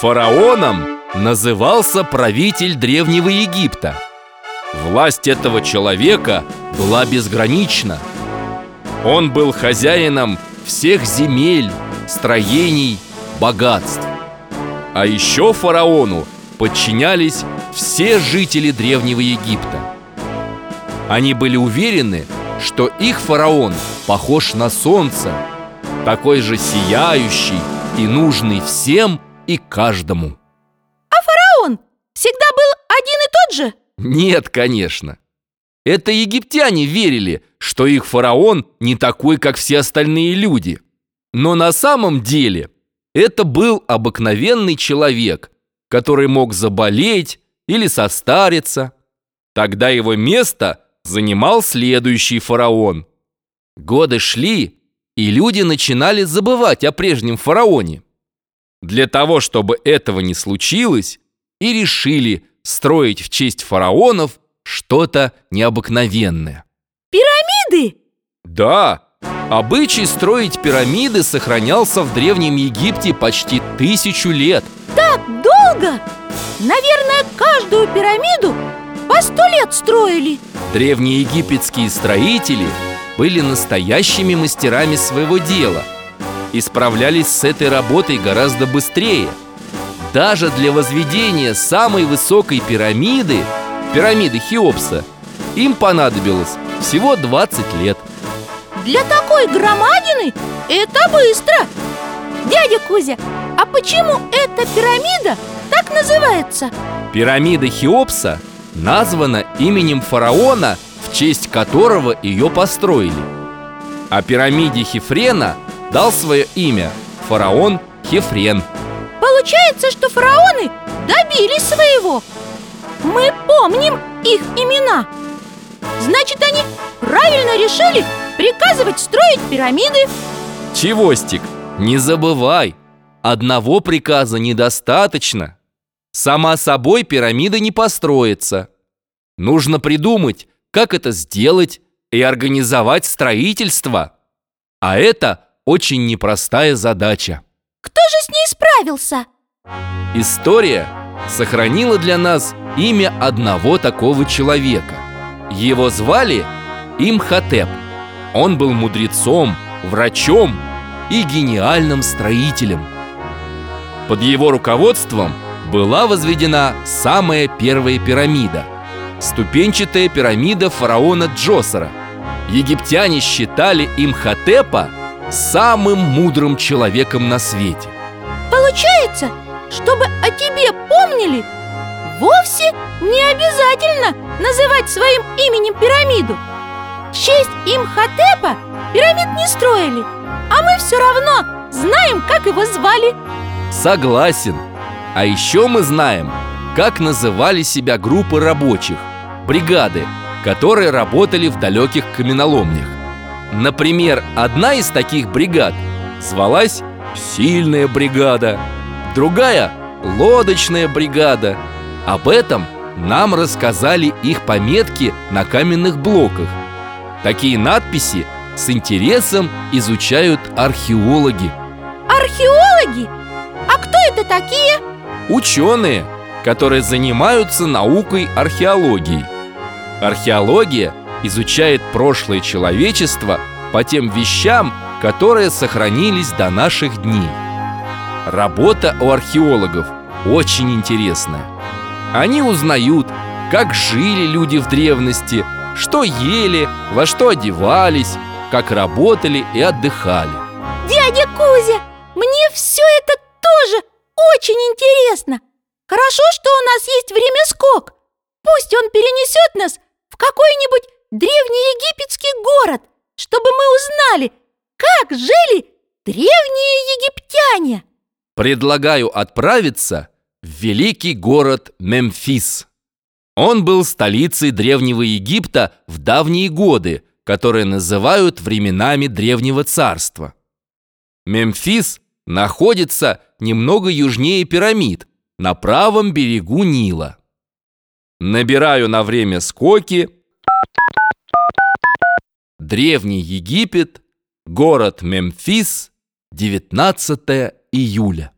Фараоном назывался правитель Древнего Египта. Власть этого человека была безгранична. Он был хозяином всех земель, строений, богатств. А еще фараону подчинялись все жители Древнего Египта. Они были уверены, что их фараон похож на солнце, такой же сияющий и нужный всем и каждому. А фараон всегда был один и тот же? Нет, конечно. Это египтяне верили, что их фараон не такой, как все остальные люди. Но на самом деле это был обыкновенный человек, который мог заболеть или состариться. Тогда его место занимал следующий фараон. Годы шли, и люди начинали забывать о прежнем фараоне. Для того, чтобы этого не случилось, и решили строить в честь фараонов что-то необыкновенное. Пирамиды? Да, обычай строить пирамиды сохранялся в Древнем Египте почти тысячу лет. Так долго? Наверное, каждую пирамиду по сто лет строили. Древнеегипетские строители были настоящими мастерами своего дела и справлялись с этой работой гораздо быстрее. Даже для возведения самой высокой пирамиды, пирамиды Хеопса, им понадобилось всего 20 лет. Для такой громадины это быстро! Дядя Кузя, а почему эта пирамида так называется? Пирамида Хеопса названа именем фараона, в честь которого ее построили. А пирамиде Хефрена дал свое имя фараон Хефрен. Получается, что фараоны добились своего. Мы помним их имена. Значит, они правильно решили приказывать строить пирамиды. Чевостик, не забывай, одного приказа недостаточно. Сама собой пирамида не построится. Нужно придумать, как это сделать и организовать строительство. А это очень непростая задача. Кто же с ней справился? История сохранила для нас имя одного такого человека. Его звали Имхотеп. Он был мудрецом, врачом и гениальным строителем. Под его руководством была возведена самая первая пирамида – ступенчатая пирамида фараона Джосера. Египтяне считали Имхотепа самым мудрым человеком на свете. Получается, чтобы о тебе помнили, вовсе не обязательно называть своим именем пирамиду. В честь Имхотепа пирамид не строили, а мы все равно знаем, как его звали. Согласен. А еще мы знаем, как называли себя группы рабочих, бригады, которые работали в далеких каменоломнях. Например, одна из таких бригад звалась «Сильная бригада», другая «Лодочная бригада». Об этом нам рассказали их пометки на каменных блоках. Такие надписи с интересом изучают археологи. Археологи? А кто это такие? Ученые, которые занимаются наукой археологии. Археология изучает прошлое человечества по тем вещам, которые сохранились до наших дней. Работа у археологов очень интересная. Они узнают, как жили люди в древности, что ели, во что одевались, как работали и отдыхали. Дядя Кузя, мне все это тоже очень интересно. Хорошо, что у нас есть время скок. Пусть он перенесет нас в какой-нибудь древнеегипетский город, чтобы мы узнали, как жили древние египтяне. Предлагаю отправиться в великий город Мемфис. Он был столицей Древнего Египта в давние годы, которые называют временами Древнего Царства. Мемфис находится немного южнее пирамид, на правом берегу Нила. Набираю на время скоки. Древний Египет, город Мемфис, 19 июля.